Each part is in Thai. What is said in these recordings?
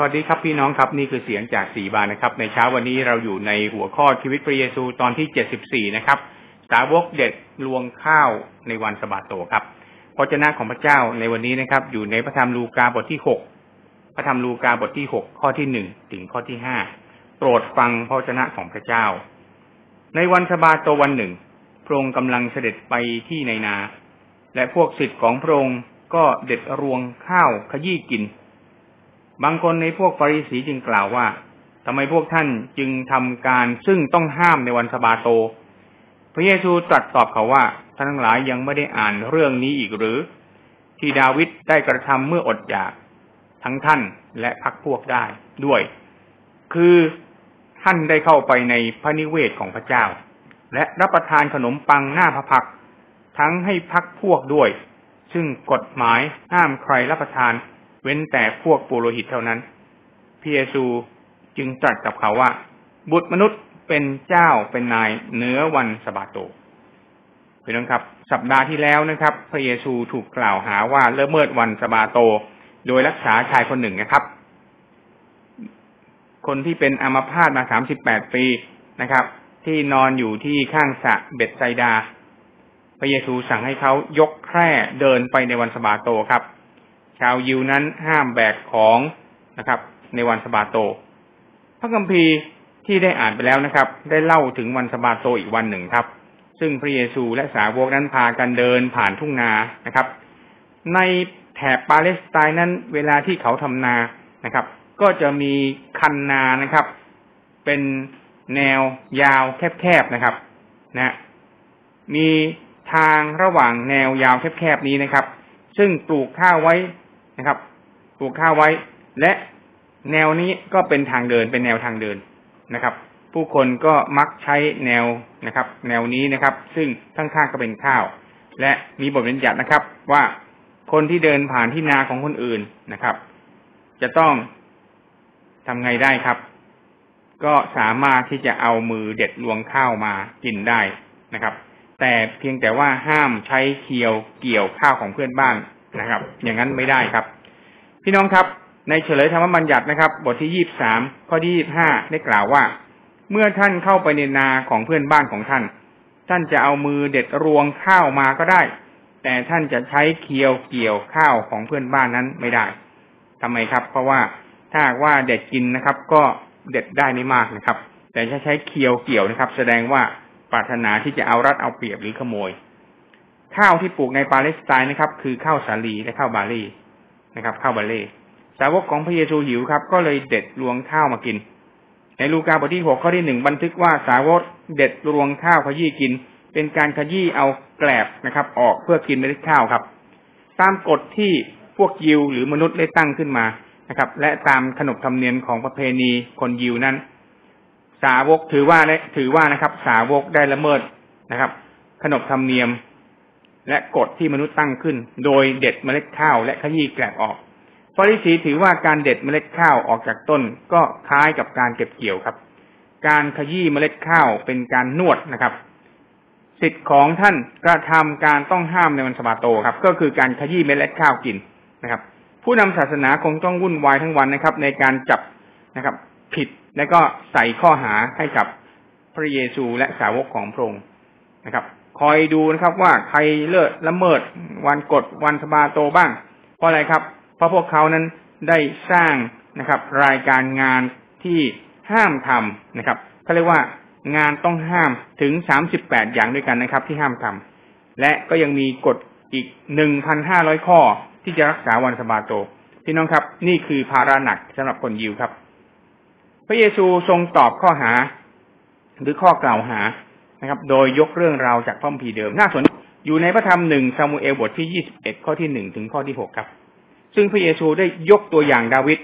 สวัสดีครับพี่น้องครับนี่คือเสียงจากสีบานนะครับ ในเช้าวันนี้เราอยู่ในหัวข้อชีวิตพระเยซูตอนที่เจ็ดสิบสี่นะครับ สาวกเด็ดลวงข้าวในวันสะบาโตครับพระเจ้าของพระเจ้าในวันนี้นะครับ อยู่ในพระธรรมลูกาบทที่หกพระธรรมลูกาบทที่หกข้อที่หนึ่งถึงข้อที่ห้าโปรดฟังพระเจ้าของพระเจ้า ในวันสะบาโตวันหนึ่งพระองค์กำลังเสด็จไปที่ในนา และพวกศิษย์ของพระองค์ก็เด็ดรวงข้าวขยี้กิน บางคนในพวกฟาริสีจึงกล่าวว่าทำไมพวกท่านจึงทำการซึ่งต้องห้ามในวันสบาโต พระเยซูตรัสตอบเขาว่าท่านทั้งหลายยังไม่ได้อ่านเรื่องนี้อีกหรือ ที่ดาวิดได้กระทำเมื่ออดอยาก ทั้งท่านและพักพวกได้ด้วย คือท่านได้เข้าไปในพระนิเวศของพระเจ้า และรับประทานขนมปังหน้าพระพัก ทั้งให้พักพวกด้วย ซึ่งกฎหมายห้ามใครรับประทาน เว้นแต่พวกปุโรหิตเท่านั้นพระเยซูจึงตรัสกับเขาว่า บุตรมนุษย์เป็นเจ้าเป็นนายเนื้อวันสะบาโตพี่น้องครับ สัปดาห์ที่แล้วนะครับ พระเยซูถูกกล่าวหาว่าเลิเมิดวันสะบาโต โดยรักษาชายคนหนึ่งนะครับ คนที่เป็นอัมพาตมาสามสิบแปดปีนะครับ ที่นอนอยู่ที่ข้างสะเบ็ดไซดา พระเยซูสั่งให้เขายกแคร่เดินไปในวันสะบาโตครับ ชาวยิวนั้นห้ามแบกของนะครับ ในวันสบาโต พระคัมภีร์ที่ได้อ่านไปแล้วนะครับ ได้เล่าถึงวันสบาโตอีกวันหนึ่งครับ ซึ่งพระเยซูและสาวกนั้นพากันเดินผ่านทุ่งนานะครับ ในแถบปาเลสไตน์นั้น เวลาที่เขาทำนานะครับ ก็จะมีคันนานะครับ เป็นแนวยาวแคบๆนะครับ นะ มีทางระหว่างแนวยาวแคบๆนี้นะครับ ซึ่งปลูกข้าวไว้ นะครับปลูกข้าวไว้ และแนวนี้ก็เป็นทางเดินเป็นแนวทางเดินนะครับ ผู้คนก็มักใช้แนวนะครับ แนวนี้นะครับ ซึ่งข้างๆก็เป็นข้าว และมีบทบัญญัตินะครับ ว่าคนที่เดินผ่านที่นาของคนอื่นนะครับ จะต้องทำไงได้ครับ ก็สามารถที่จะเอามือเด็ดลวงข้าวมากินได้นะครับ แต่เพียงแต่ว่าห้ามใช้เคียวเกี่ยวข้าวของเพื่อนบ้าน นะครับ อย่างนั้นไม่ได้ครับ พี่น้องครับ ในเฉลยธรรมบัญญัตินะครับ บทที่ยี่บสามข้อที่ยี่บห้าได้กล่าวว่า เมื่อท่านเข้าไปในนาของเพื่อนบ้านของท่าน ท่านจะเอามือเด็ดรวงข้าวมาก็ได้ แต่ท่านจะใช้เคียวเกี่ยวข้าวของเพื่อนบ้านนั้นไม่ได้ทำไมครับ เพราะว่าถ้าว่าเด็ดกินนะครับ ก็เด็ดได้ไม่มากนะครับ แต่ถ้าใช้เคียวเกี่ยวนะครับ แสดงว่าปรารถนาที่จะเอารัดเอาเปรียบหรือขโมย ข้าวที่ปลูกในปาเลสไตน์นะครับ คือข้าวสาลีและข้าวบาลีนะครับ ข้าวบาเล่สาวกของพระเยซูหิวครับ ก็เลยเด็ดรวงข้าวมากิน ในลูกาบทที่หกข้อที่หนึ่งบันทึกว่าสาวกเด็ดรวงข้าวขยี้กิน เป็นการขยี้เอาแกลบนะครับ ออกเพื่อกินเมล็ดข้าวครับ ตามกฎที่พวกยิวหรือมนุษย์ได้ตั้งขึ้นมานะครับ และตามขนบธรรมเนียมของประเพณีคนยิวนั้น สาวกถือว่าและถือว่านะครับ สาวกได้ละเมิดนะครับ ขนบธรรมเนียม และกฎที่มนุษย์ตั้งขึ้น โดยเด็ดเมล็ดข้าวและขยี้แกลบออกฟาริสีถือว่าการเด็ดเมล็ดข้าวออกจากต้นก็คล้ายกับการเก็บเกี่ยวครับ การขยี้เมล็ดข้าวเป็นการนวดนะครับ สิทธิ์ของท่านกระทำการต้องห้ามในวันสบาโตครับ ก็คือการขยี้เมล็ดข้าวกินนะครับ ผู้นำศาสนาคงต้องวุ่นวายทั้งวันนะครับ ในการจับนะครับ ผิดและก็ใส่ข้อหาให้กับพระเยซูและสาวกของพระองค์นะครับ คอยดูนะครับ ว่าใครเลิศละเมิดวันกฎวันสบาโตบ้าง เพราะอะไรครับ เพราะพวกเขานั้นได้สร้างนะครับ รายการงานที่ห้ามทำนะครับเขาเรียกว่างานต้องห้ามถึงสามสิบแปดอย่างด้วยกันนะครับ ที่ห้ามทำและก็ยังมีกฎอีกหนึ่งพันห้าร้อยข้อที่จะรักษาวันสบาโตพี่น้องครับ นี่คือภาระหนักสำหรับคนยิวครับ พระเยซูทรงตอบข้อหา หรือข้อกล่าวหา นะครับ โดยยกเรื่องราวจากพระคัมภีร์เดิมน่าสนอยู่ในพระธรรมหนึ่งซามูเอลบทที่ยี่สิบเอ็ดข้อที่หนึ่งถึงข้อที่หกครับ ซึ่งพระเยซูได้ยกตัวอย่างดาวิด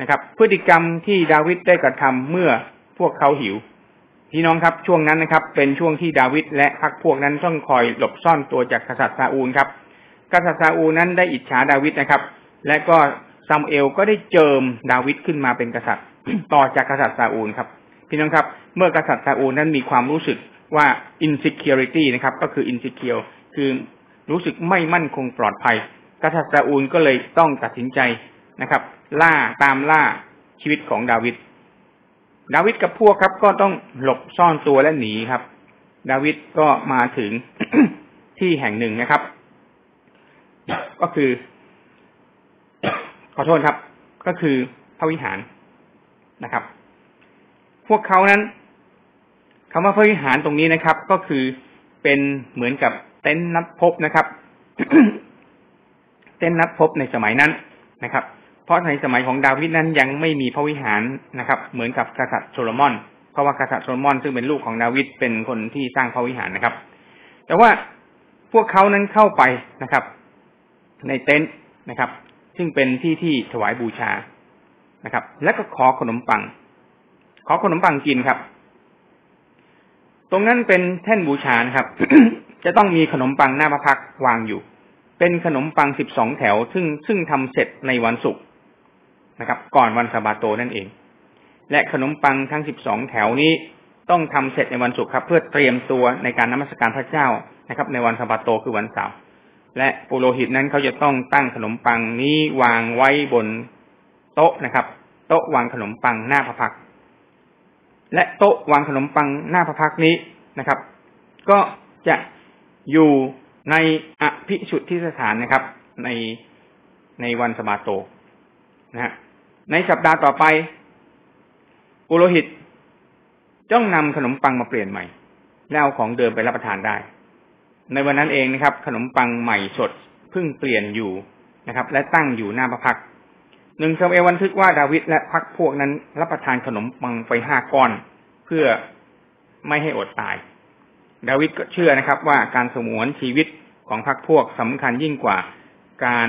นะครับ พฤติกรรมที่ดาวิดได้กระทำเมื่อพวกเขาหิวพี่น้องครับช่วงนั้นนะครับ เป็นช่วงที่ดาวิดและพรรคพวกนั้นต้องคอยหลบซ่อนตัวจากกษัตริย์ซาอูลครับ กษัตริย์ซาอูลนั้นได้อิจฉาดาวิดนะครับ และก็ซามูเอลก็ได้เจิมดาวิดขึ้นมาเป็นกษัตริย์ ต่อจากกษัตริย์ซาอูลครับ พี่น้องครับ เมื่อกษัตริย์ซาอูลนั้นมีความรู้สึก ว่า insecurity นะครับ ก็คือ insecure คือรู้สึกไม่มั่นคงปลอดภัยกษัตริย์ซาอูลก็เลยต้องตัดสินใจนะครับ ล่าตามล่าชีวิตของดาวิดดาวิดกับพวกครับ ก็ต้องหลบซ่อนตัวและหนีครับ ดาวิดก็มาถึงที่แห่งหนึ่งนะครับ ก็คือ ขอโทษครับ ก็คือพระวิหารนะครับ พวกเขานั้น คำว่าพระวิหารตรงนี้นะครับ ก็คือเป็นเหมือนกับเต็นท์นัดพบนะครับ เต็นท์นัดพบในสมัยนั้นนะครับ เพราะในสมัยของดาวิดนั้นยังไม่มีพระวิหารนะครับ เหมือนกับกษัตริย์โซโลมอน เพราะว่ากษัตริย์โซโลมอนซึ่งเป็นลูกของดาวิดเป็นคนที่สร้างพระวิหารนะครับ แต่ว่าพวกเขานั้นเข้าไปนะครับ ในเต็นท์นะครับ ซึ่งเป็นที่ที่ถวายบูชานะครับ แล้วก็ขอขนมปัง ขอขนมปังกินครับ ตรงนั้นเป็นแท่นบูชานะครับ จะต้องมีขนมปังหน้าพระพักวางอยู่ เป็นขนมปังสิบสองแถว ซึ่งซึ่งทำเสร็จในวันศุกร์นะครับ ก่อนวันสาบาโตนั่นเอง และขนมปังทั้งสิบสองแถวนี้ต้องทำเสร็จในวันศุกร์ครับ เพื่อเตรียมตัวในการนมัสการพระเจ้านะครับ ในวันสาบาโตคือวันเสาร์และปุโรหิตนั้นเขาจะต้องตั้งขนมปังนี้วางไว้บนโต๊ะนะครับ โต๊ะวางขนมปังหน้าพระพัก และโต๊ะวางขนมปังหน้าพระพักนี้นะครับ ก็จะอยู่ในอภิชุดที่สถานนะครับ ในในวันสมาโตนะฮะในสัปดาห์ต่อไป ปุโรหิตจ้องนำขนมปังมาเปลี่ยนใหม่ แล้วเอาของเดิมไปรับประทานได้ ในวันนั้นเองนะครับ ขนมปังใหม่สดเพิ่งเปลี่ยนอยู่นะครับ และตั้งอยู่หน้าพระพัก หนึ่งซาเอลบันทึกว่าดาวิดและพักพวกนั้น รับประทานขนมปังไปห้าก้อน เพื่อไม่ให้อดตาย ดาวิดก็เชื่อนะครับ ว่าการสมวนชีวิตของพรรคพวกสำคัญยิ่งกว่าการ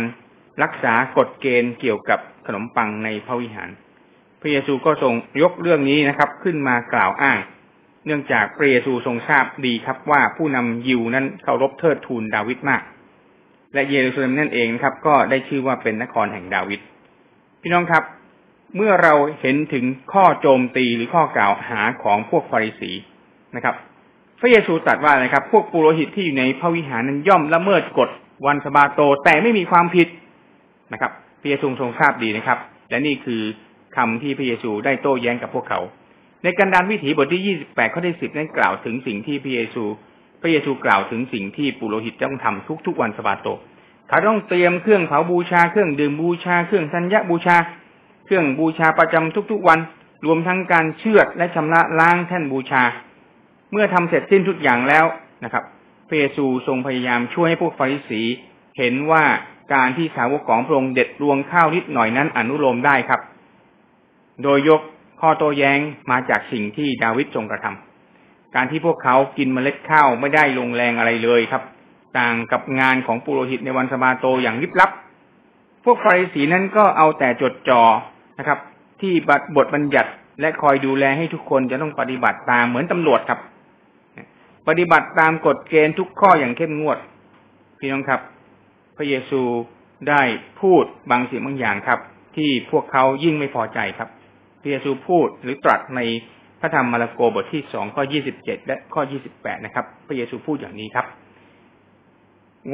รักษากฎเกณฑ์เกี่ยวกับขนมปังในพระวิหาร พระเยซูก็ทรงยกเรื่องนี้นะครับ ขึ้นมากล่าวอ้าง เนื่องจากพระเยซูทรงทราบดีครับว่าผู้นำยิวนั้นเคารพเทิดทูนดาวิดมาก และเยรูซาเล็มนั่นเองครับ ก็ได้ชื่อว่าเป็นนครแห่งดาวิด พี่น้องครับ เมื่อเราเห็นถึงข้อโจมตีหรือข้อกล่าวหาของพวกฟาริสีนะครับ พระเยซูตรัสว่านะครับ พวกปุโรหิตที่อยู่ในพระวิหารนั้นย่อมละเมิดกฎวันสบาโตแต่ไม่มีความผิดนะครับ พระเยซูทรงทราบดีนะครับ และนี่คือคำที่พระเยซูได้โต้แย้งกับพวกเขา ในกันดารวิถีบทที่ยี่สิบแปดข้อที่สิบนั้นกล่าวถึงสิ่งที่พระเยซู พระเยซูกล่าวถึงสิ่งที่ปุโรหิตต้องทำทุกๆวันสบาโต เขาต้องเตรียมเครื่องเผาบูชาเครื่องดื่มบูชาเครื่องสัญญาบูชา เครื่องบูชาประจำทุกๆวัน รวมทั้งการเชือดและชำระล้างแท่นบูชา เมื่อทำเสร็จสิ้นทุกอย่างแล้วนะครับพระเยซูทรงพยายามช่วยให้พวกฟาริสี เห็นว่าการที่สาวกของพระองค์เด็ดรวงข้าวนิดหน่อยนั้นอนุโลมได้ครับ โดยยกข้อโต้แย้งมาจากสิ่งที่ดาวิดทรงกระทำการที่พวกเขากินเมล็ดข้าวไม่ได้ลงแรงอะไรเลยครับ ต่างกับงานของปุโรหิตในวันสมาโตอย่างลิบลับ พวกฟาริสีนั้นก็เอาแต่จดจ่อนะครับ ที่บทบัญญัติและคอยดูแลให้ทุกคนจะต้องปฏิบัติตามเหมือนตำรวจครับ ปฏิบัติตามกฎเกณฑ์ทุกข้ออย่างเข้มงวด พี่น้องครับ พระเยซูได้พูดบางสิ่งบางอย่างครับ ที่พวกเขายิ่งไม่พอใจครับ พระเยซูพูดหรือตรัสในพระธรรมมาระโกบทที่สองข้อยี่สิบเจ็ดและข้อยี่สิบแปดนะครับ พระเยซูพูดอย่างนี้ครับ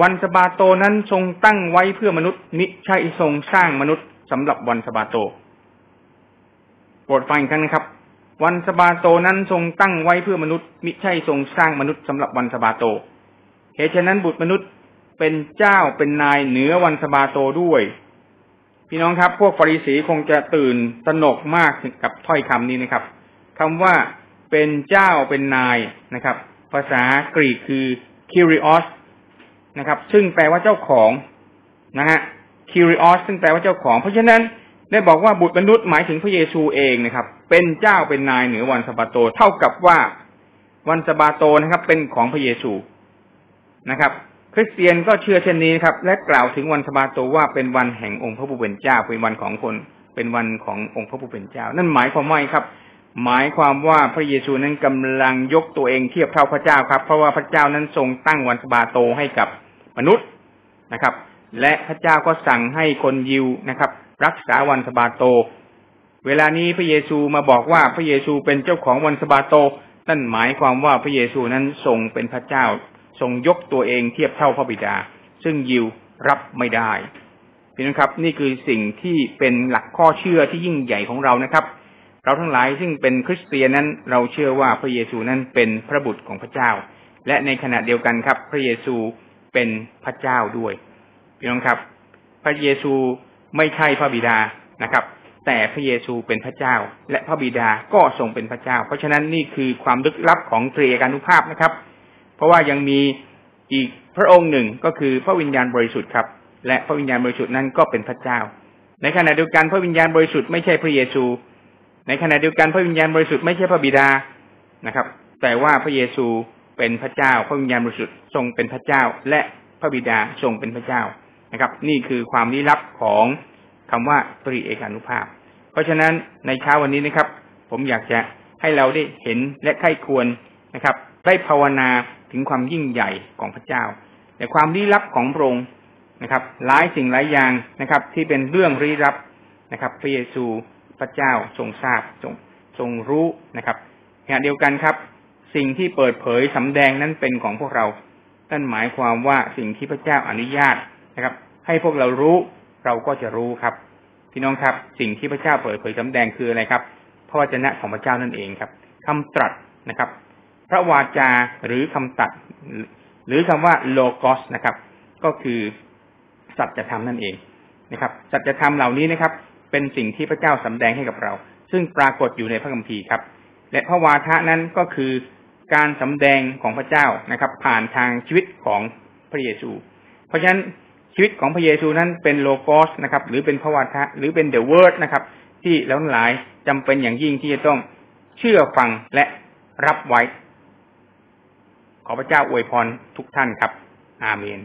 วันสบาโตนั้นทรงตั้งไว้เพื่อมนุษย์มิใช่ทรงสร้างมนุษย์สำหรับวันสบาโต โปรดฟังกันนะครับ วันสบาโตนั้นทรงตั้งไว้เพื่อมนุษย์มิใช่ทรงสร้างมนุษย์สำหรับวันสบาโต เหตุฉะนั้นบุตรมนุษย์เป็นเจ้าเป็นนายเหนือวันสบาโตด้วย พี่น้องครับ พวกฟาริสีคงจะตื่นตนกมากกับถ้อยคำนี้นะครับคำว่าเป็นเจ้าเป็นนายนะครับ ภาษากรีกคือ kyrios นะครับ ซึ่งแปลว่าเจ้าของนะฮะ kyrios ซึ่งแปลว่าเจ้าของ เพราะฉะนั้นได้บอกว่าบุตรมนุษย์หมายถึงพระเยซูเองนะครับ เป็นเจ้าเป็นนายเหนือวันสบาโต เท่ากับว่าวันสบาโตนะครับ เป็นของพระเยซูนะครับ คริสเตียนก็เชื่อเช่นนี้ครับ และกล่าวถึงวันสบาโตว่าเป็นวันแห่งองค์พระผู้เป็นเจ้าเป็นวันของคน เป็นวันขององค์พระผู้เป็นเจ้า นั่นหมายความว่าครับ หมายความว่าพระเยซูนั้นกำลังยกตัวเองเทียบเท่าพระเจ้าครับ เพราะว่าพระเจ้านั้นทรงตั้งวันสบาโตให้กับ มนุษย์นะครับ และพระเจ้าก็สั่งให้คนยิวนะครับ รักษาวันสบาโต เวลานี้พระเยซูมาบอกว่าพระเยซูเป็นเจ้าของวันสบาโต นั่นหมายความว่าพระเยซูนั้นทรงเป็นพระเจ้า ทรงยกตัวเองเทียบเท่าพระบิดา ซึ่งยิวรับไม่ได้พี่น้องครับ นี่คือสิ่งที่เป็นหลักข้อเชื่อที่ยิ่งใหญ่ของเรานะครับเราทั้งหลายซึ่งเป็นคริสเตียนนั้น เราเชื่อว่าพระเยซูนั้นเป็นพระบุตรของพระเจ้า และในขณะเดียวกันครับ พระเยซู เป็นพระเจ้าด้วยพี่น้องครับ พระเยซูไม่ใช่พระบิดานะครับ แต่พระเยซูเป็นพระเจ้า และพระบิดาก็ทรงเป็นพระเจ้า เพราะฉะนั้นนี่คือความลึกลับของเตรียกานุภาพนะครับ เพราะว่ายังมีอีกพระองค์หนึ่งก็คือพระวิญญาณบริสุทธิ์ครับ และพระวิญญาณบริสุทธิ์นั้นก็เป็นพระเจ้า ในขณะเดียวกันพระวิญญาณบริสุทธิ์ไม่ใช่พระเยซู ในขณะเดียวกันพระวิญญาณบริสุทธิ์ไม่ใช่พระบิดานะครับ แต่ว่าพระเยซู เป็นพระเจ้า พระวิญญาณบริสุทธิ์ทรงเป็นพระเจ้า และพระบิดาทรงเป็นพระเจ้านะครับ นี่คือความลี้ลับของคำว่าตรีเอกานุภาพ เพราะฉะนั้นในเช้าวันนี้นะครับ ผมอยากจะให้เราได้เห็นและไข้ควรนะครับได้ภาวนาถึงความยิ่งใหญ่ของพระเจ้า แต่ความลี้ลับของพระองค์นะครับ หลายสิ่งหลายอย่างนะครับ ที่เป็นเรื่องลี้ลับนะครับ พระเยซูพระเจ้าทรงทราบทรงทรงรู้นะครับขณะเดียวกันครับ สิ่งที่เปิดเผยสำแดงนั้นเป็นของพวกเรานั่นหมายความว่าสิ่งที่พระเจ้าอนุญาตนะครับ ให้พวกเรารู้เราก็จะรู้ครับ พี่น้องครับ สิ่งที่พระเจ้าเปิดเผยสำแดงคืออะไรครับ พระวจนะของพระเจ้านั่นเองครับคำตรัสนะครับ พระวาจาหรือคำตัด หรือคำว่าโลกอสนะครับ ก็คือสัจธรรมนั่นเองนะครับ สัจธรรมเหล่านี้นะครับ เป็นสิ่งที่พระเจ้าสำแดงให้กับเรา ซึ่งปรากฏอยู่ในพระคัมภีร์ครับ และพระวาทะนั้นก็คือ การสำแดงของพระเจ้านะครับ ผ่านทางชีวิตของพระเยซู เพราะฉะนั้นชีวิตของพระเยซูนั้นเป็นโลโกสนะครับ หรือเป็นพระวาทะหรือเป็นเดอะเวิร์ดนะครับ ที่แล้วหลายจำเป็นอย่างยิ่งที่จะต้องเชื่อฟังและรับไว้ ขอพระเจ้าอวยพรทุกท่านครับ อาเมน